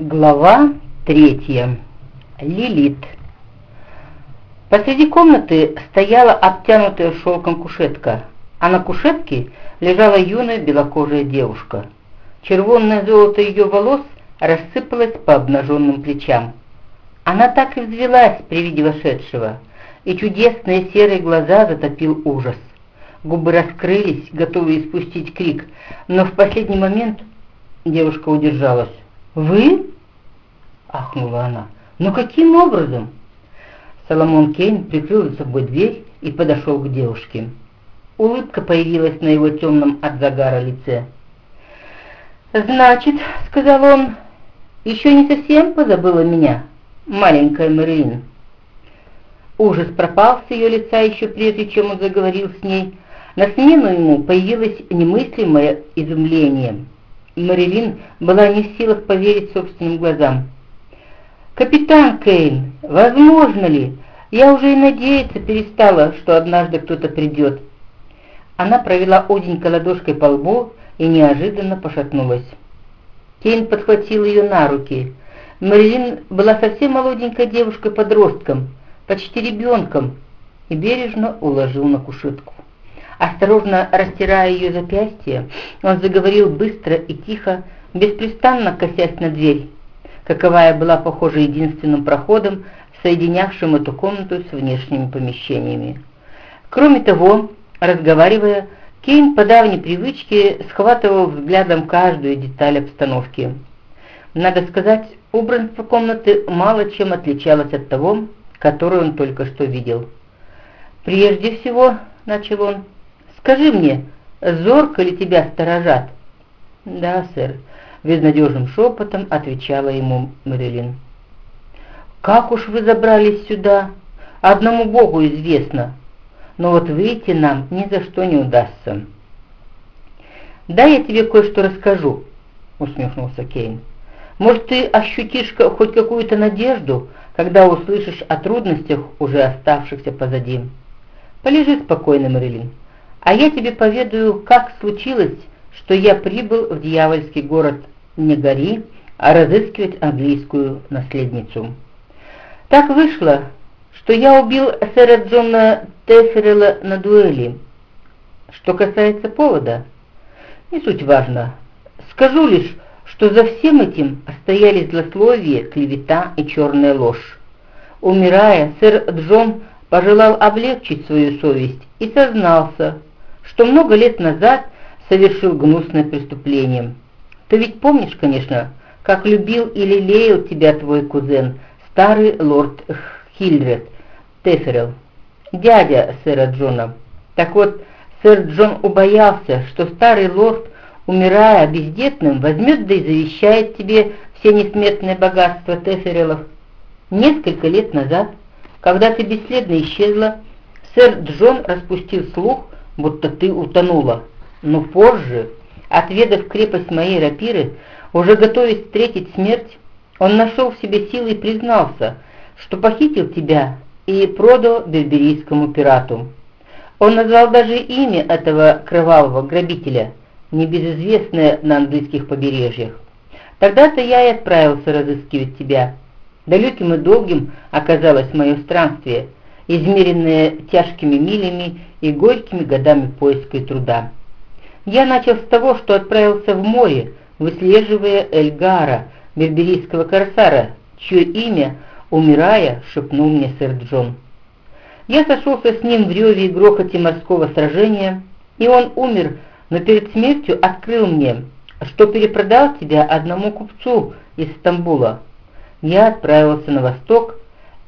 Глава третья. Лилит. Посреди комнаты стояла обтянутая шелком кушетка, а на кушетке лежала юная белокожая девушка. Червонное золото ее волос рассыпалось по обнаженным плечам. Она так и взвелась при виде вошедшего, и чудесные серые глаза затопил ужас. Губы раскрылись, готовые испустить крик, но в последний момент девушка удержалась. «Вы?» — ахнула она. «Но каким образом?» Соломон Кейн прикрыл за собой дверь и подошел к девушке. Улыбка появилась на его темном от загара лице. «Значит, — сказал он, — еще не совсем позабыла меня, маленькая Мэрилин». Ужас пропал с ее лица еще прежде, чем он заговорил с ней. На смену ему появилось немыслимое изумление — Марилин была не в силах поверить собственным глазам. «Капитан Кейн, возможно ли? Я уже и надеяться перестала, что однажды кто-то придет». Она провела узенькой ладошкой по лбу и неожиданно пошатнулась. Кейн подхватил ее на руки. Марилин была совсем молоденькой девушкой-подростком, почти ребенком, и бережно уложил на кушетку. Осторожно растирая ее запястье, он заговорил быстро и тихо, беспрестанно косясь на дверь, каковая была, похоже, единственным проходом, соединявшим эту комнату с внешними помещениями. Кроме того, разговаривая, Кейн по давней привычке схватывал взглядом каждую деталь обстановки. Надо сказать, убранство комнаты мало чем отличалось от того, которое он только что видел. «Прежде всего», — начал он, — Скажи мне, зорко ли тебя сторожат?» «Да, сэр», — безнадежным шепотом отвечала ему Мэрилин. «Как уж вы забрались сюда? Одному Богу известно. Но вот выйти нам ни за что не удастся». «Да я тебе кое-что расскажу», — усмехнулся Кейн. «Может, ты ощутишь хоть какую-то надежду, когда услышишь о трудностях, уже оставшихся позади. Полежи спокойно, Мэрилин. А я тебе поведаю, как случилось, что я прибыл в дьявольский город Негори, а разыскивать английскую наследницу. Так вышло, что я убил сэра Джона Теферела на дуэли. Что касается повода, не суть важно. Скажу лишь, что за всем этим стояли злословие, клевета и черная ложь. Умирая, сэр Джон пожелал облегчить свою совесть и сознался, что много лет назад совершил гнусное преступление. Ты ведь помнишь, конечно, как любил и лелеял тебя твой кузен, старый лорд Хильдред Теферел, дядя сэра Джона. Так вот, сэр Джон убоялся, что старый лорд, умирая бездетным, возьмет да и завещает тебе все несметные богатства Теферелов. Несколько лет назад, когда ты бесследно исчезла, сэр Джон распустил слух, будто ты утонула. Но позже, отведав крепость моей рапиры, уже готовясь встретить смерть, он нашел в себе силы и признался, что похитил тебя и продал берберийскому пирату. Он назвал даже имя этого кровавого грабителя, небезызвестное на английских побережьях. Тогда-то я и отправился разыскивать тебя. Далеким и долгим оказалось мое странствие, измеренное тяжкими милями и горькими годами поиска и труда. Я начал с того, что отправился в море, выслеживая Эльгара, берберийского корсара, чье имя, умирая, шепнул мне сэр Джон. Я сошелся с ним в реве и грохоте морского сражения, и он умер, но перед смертью открыл мне, что перепродал тебя одному купцу из Стамбула. Я отправился на восток,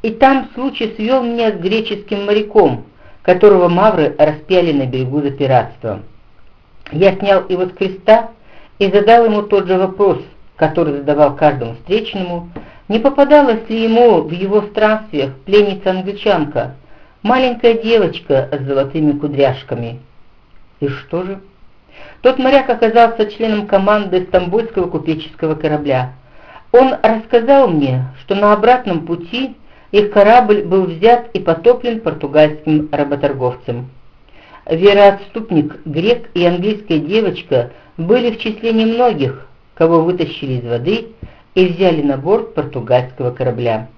и там случай свел меня с греческим моряком, которого мавры распяли на берегу за пиратство. Я снял его с креста и задал ему тот же вопрос, который задавал каждому встречному, не попадалась ли ему в его странствиях пленница-англичанка, маленькая девочка с золотыми кудряшками. И что же? Тот моряк оказался членом команды Стамбульского купеческого корабля. Он рассказал мне, что на обратном пути их корабль был взят и потоплен португальским работорговцем. Вероотступник, грек и английская девочка были в числе немногих, кого вытащили из воды и взяли на борт португальского корабля.